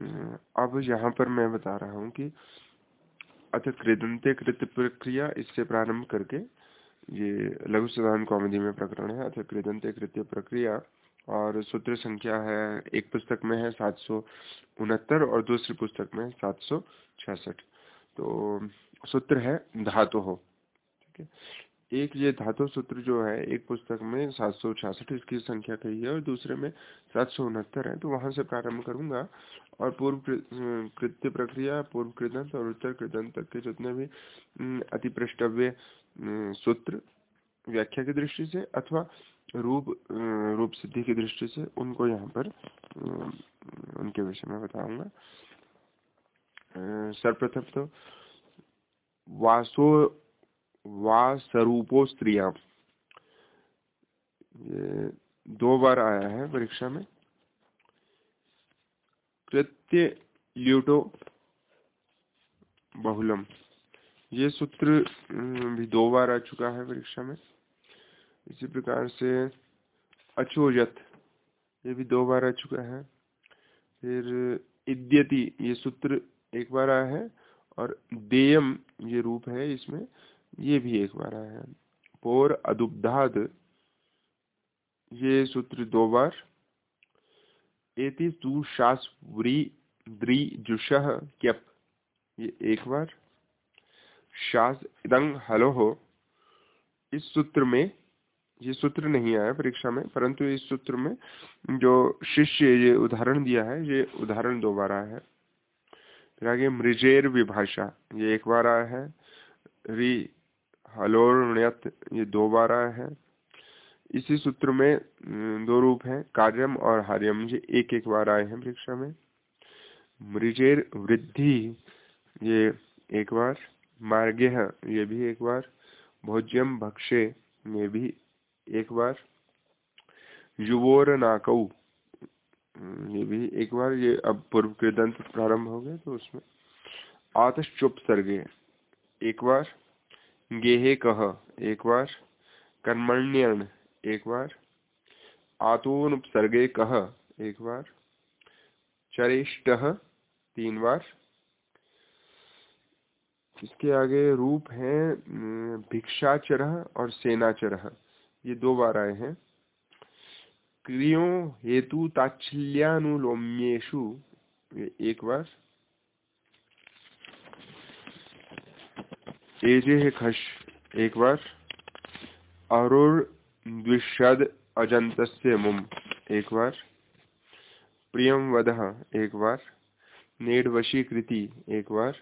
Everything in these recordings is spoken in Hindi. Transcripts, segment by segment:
अब यहाँ पर मैं बता रहा हूँ कि अथ कृदंते कृत प्रक्रिया इससे प्रारंभ करके ये लघु साधारण कॉमेडी में प्रकरण है। अथ कृदंते कृत्य प्रक्रिया और सूत्र संख्या है, एक पुस्तक में है सात सौ उनहत्तर और दूसरी पुस्तक में सात सौ छियासठ। तो सूत्र है धातु हो ठीक है? एक ये धातु सूत्र जो है, एक पुस्तक में सात सौ छियासठ इसकी संख्या कही है और दूसरे में सात सौ उनहत्तर है तो वहाँ से प्रारंभ करूँगा। और पूर्व कृत्य प्रक्रिया, पूर्व कृदंत और उत्तर कृदंत तक के जितने भी अति पृष्ठव्य सूत्र व्याख्या की दृष्टि से अथवा रूप रूप सिद्धि की दृष्टि से उनको यहाँ पर उनके विषय में बताऊँगा। सर्वप्रथम तो वासो वा स्वरूपो स्त्रिया दो बार आया है परीक्षा में। कृत्य ल्यूटो बहुलम। ये सूत्र भी दो बार आ चुका है परीक्षा में। इसी प्रकार से अचोजत, ये भी दो बार आ चुका है। फिर इद्यति, ये सूत्र एक बार आया है। और देयम, ये रूप है इसमें। ये भी एक बार आया है। पोर अदुब्धाद, ये सूत्र दो बार। एति सुशास्वरी द्री जुष, क्यप, ये एक बार। शास इदंग हलो हो इस सूत्र में, ये सूत्र नहीं आया परीक्षा में, परंतु इस सूत्र में जो शिष्य ये उदाहरण दिया है, ये उदाहरण दो बार आया है। फिर आगे मृजेर विभाषा, ये एक बार आया है। री हलोर्णयत ये दो बार आया है। इसी सूत्र में दो रूप हैं, कार्यम और हार्यम। ये एक एक बार आए हैं परीक्षा में। मृजेर वृद्धि, ये एक बार। मार्गे ये भी एक बार। भोज्यम भक्षे, ये भी एक बार। युवोर नाकऊ ये भी एक बार। ये अब पूर्व के दंत प्रारंभ हो गए तो उसमें आतश चुप सर्गे एक बार। गेहे कह, एक बार। कर्मण्यण एक बार। आतोन उपसर्गे कह, एक बार। चरिष्ट, तीन बार। इसके आगे रूप है भिक्षाचर और सेनाचर। ये दो बार आए हैं। क्रियो हेतु ताच्छल्यानुलोम्येशु एक बार। एजे है खश, एक बार। अरुर द्विषद अजंत मुम, एक बार। प्रियम वध एक बार। नेड वशीकृति एक बार।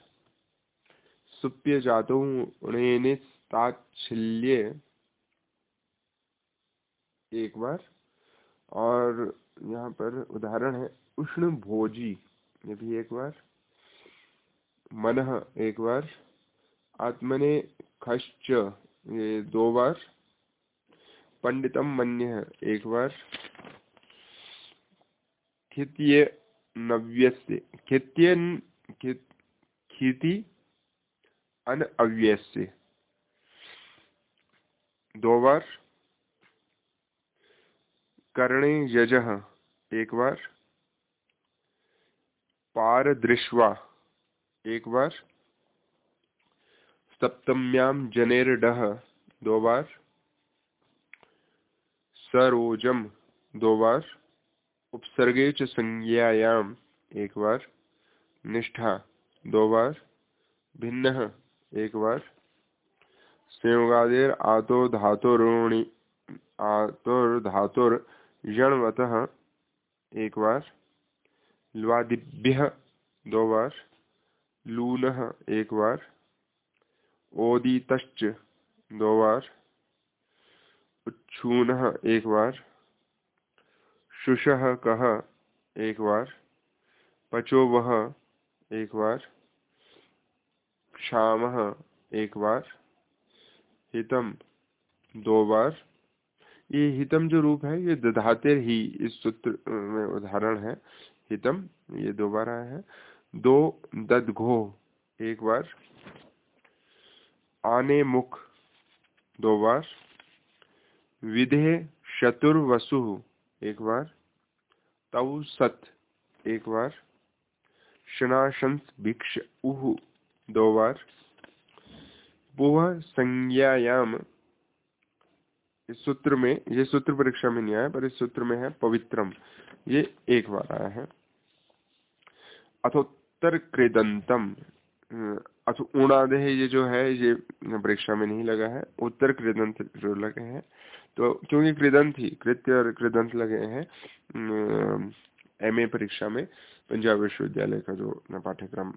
सुप्य जातो ताच्छल्य, एक बार। और यहाँ पर उदाहरण है, उष्ण भोजी, ये भी एक बार। मन, एक बार। आत्मने खश्च ये दो बार। पंडितम मन्य एक बार। खित्य नव्यस्य, खित्य खिति अन अव्यस्य। दो बार। कर्णे यज, एक बार। पार दृश्वा एक बार। सप्तम्याम जनेर डह दो बार। सरोजम दो बार। उपसर्गे संज्ञायाम एक बार। निष्ठा। दो बार। भिन्न। एक बार। संयोगादेर आतो धातुरुणि। आतुर धातुर जणवत एक बार। ल्वादिभ्य। दो बार। लून। एक बार। ओदीत दो बार। उच्छून एक बार। शुश कह एक बार। पचो वह एक बार। क्षाम? एक बार। हितम? दो बार। ये हितम जो रूप है, ये दधाते ही इस सूत्र में उदाहरण है। हितम, ये दो बार आया है। दो ददघो। एक बार। आने मुख, दो बार। विधे शतुर्वसु एक बार। तव सत, एक बार। शनाशंस भिक्ष उह दो बार। पुह संज्ञायाम, इस सूत्र में, ये सूत्र परीक्षा में नहीं आया, पर इस सूत्र में है पवित्रम। ये एक बार आया है। अथोत्तर कृदंतम अथो उणादेह ये जो है, ये परीक्षा में नहीं लगा है, उत्तर कृदंत जो लगे हैं तो क्योंकि कृदंत ही, कृत्य और कृदंत लगे हैं एमए परीक्षा में पंजाब विश्वविद्यालय का जो पाठ्यक्रम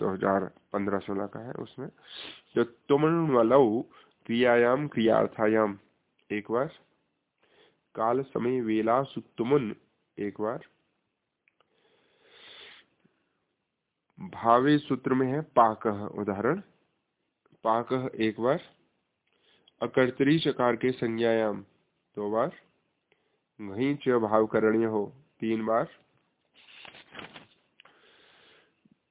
2015-16 का है उसमें तो वालऊ क्रियायाम क्रियार्थायाम एक बार काल समय वेला सुतुमन एक बार भावे सूत्र में है पाक, उदाहरण। पाक एक बार, अकर्तरी चकार के संज्ञायाम, दो बार। वहीं च भाव करणीय हो, तीन बार।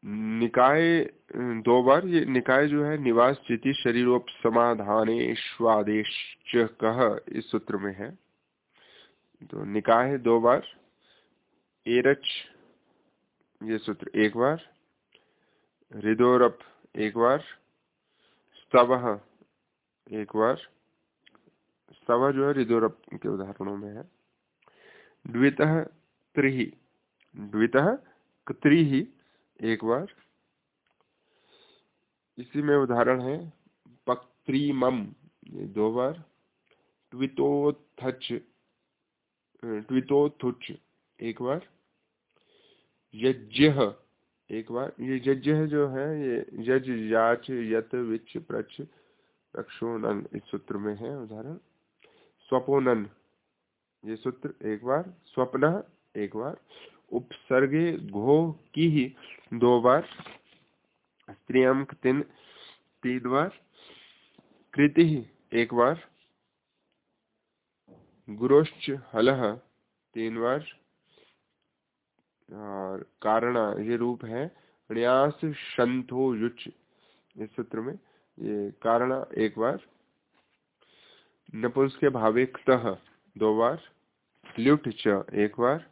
निकाय, दो बार, ये निकाय जो है, निवास स्थिति शरीरोप समाधान स्वादेश कह इस सूत्र में है। तो निकाय दो बार, एरच, ये सूत्र एक बार। हृदोरप एक बार। स्तव, एक बार। स्तव जो है हृदोरप के उदाहरणों में है। द्वित त्रि द्वित त्रि एक बार। इसी में उदाहरण है, पक्त्रीमम दो बार। ट्वितोथच ट्वितोथुच एक बार। यज्ञ एक बार, ये यज्ञ जो है, ये यज याच यत विच प्रच रक्षोनन, इस सूत्र में है उदाहरण। स्वपोनन, ये सूत्र एक बार, स्वप्न एक बार, उपसर्गे घो की ही दो बार, स्त्रियंक तीन तीन बार, कृति एक बार, गुरोश्च हलह तीन बार कारण ये रूप है न्यास शंथो युच इस सूत्र में ये कारण एक बार नपुंस के भावे दो बार, ल्युट च एक बार,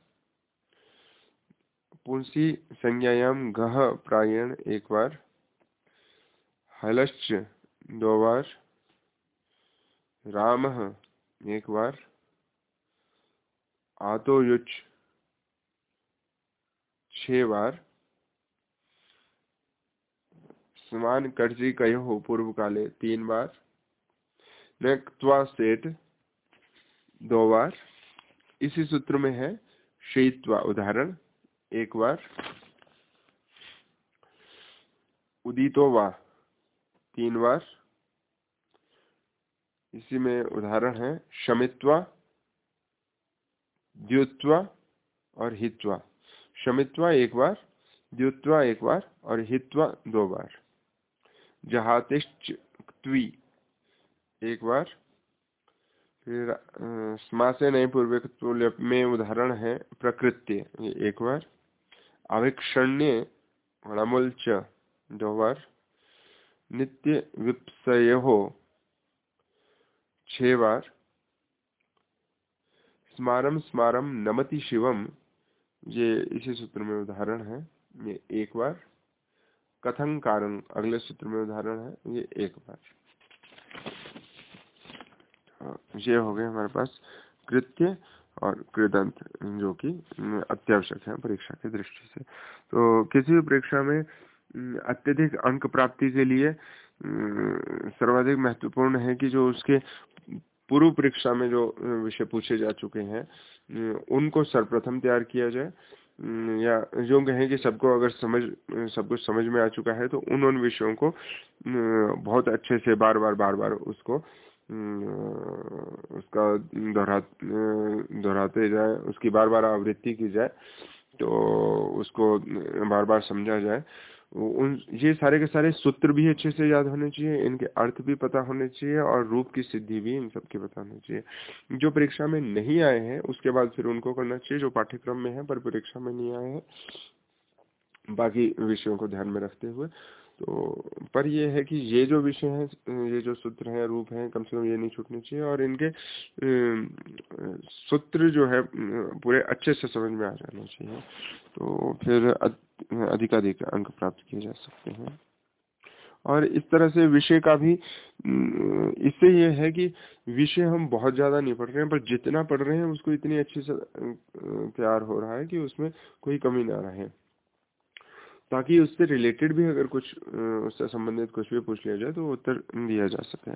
पुंसी संज्ञायाम गह प्रायण एक बार, हलश्च दो बार, राम एक बार, आतो आतोयुच छह बार समान कर्जी कहो पूर्व काले, तीन बार। नक्वा सेठ, दो बार। इसी सूत्र में है शीतवा उदाहरण, एक बार। उदितो वा, तीन बार। इसी में उदाहरण है, शमित्वा, द्युत्वा और हित्वा। शमित्वा एक बार, द्युत्वा एक बार और हित्वा दो बार। जहातिश्च एक बार। फिर स्मासे नहीं पूर्व में उदाहरण है प्रकृत्य एक बार। अविक्षण्य णमुल च दो बार। नित्य विप्सय हो छह बार। स्मारम स्मारम नमति शिवम ये इसी सूत्र में उदाहरण है। ये एक बार। कथन कारण अगले सूत्र में उदाहरण है। ये एक बार। हाँ, ये हो गए हमारे पास कृत्य और कृदंत जो कि अत्यावश्यक है परीक्षा की दृष्टि से। तो किसी भी परीक्षा में अत्यधिक अंक प्राप्ति के लिए सर्वाधिक महत्वपूर्ण है कि जो उसके पूर्व परीक्षा में जो विषय पूछे जा चुके हैं उनको सर्वप्रथम तैयार किया जाए। या जो कहें कि सबको अगर समझ सब कुछ समझ में आ चुका है तो उन उन विषयों को बहुत अच्छे से बार बार बार बार उसको उसका दोहरा दोहराते जाए, उसकी बार बार आवृत्ति की जाए तो उसको बार बार समझा जाए। उन, ये सारे के सारे सूत्र भी अच्छे से याद होने चाहिए, इनके अर्थ भी पता होने चाहिए और रूप की सिद्धि भी इन सबकी पता होनी चाहिए। जो परीक्षा में नहीं आए हैं, उसके बाद फिर उनको करना चाहिए, जो पाठ्यक्रम में है, पर परीक्षा में नहीं आए हैं, बाकी विषयों को ध्यान में रखते हुए। तो पर ये है कि ये जो विषय है, ये जो सूत्र हैं, रूप हैं, कम से कम ये नहीं छूटने चाहिए, और इनके सूत्र जो है, पूरे अच्छे से समझ में आ जाना चाहिए। तो फिर अधिकाधिक अंक प्राप्त किए जा सकते हैं। और इस तरह से विषय का भी इससे ये है कि विषय हम बहुत ज़्यादा नहीं पढ़ रहे हैं, पर जितना पढ़ रहे हैं उसको इतनी अच्छी से तैयार हो रहा है कि उसमें कोई कमी ना रहे। ताकि उससे रिलेटेड भी अगर कुछ उससे संबंधित कुछ भी पूछ लिया जाए तो उत्तर दिया जा सके।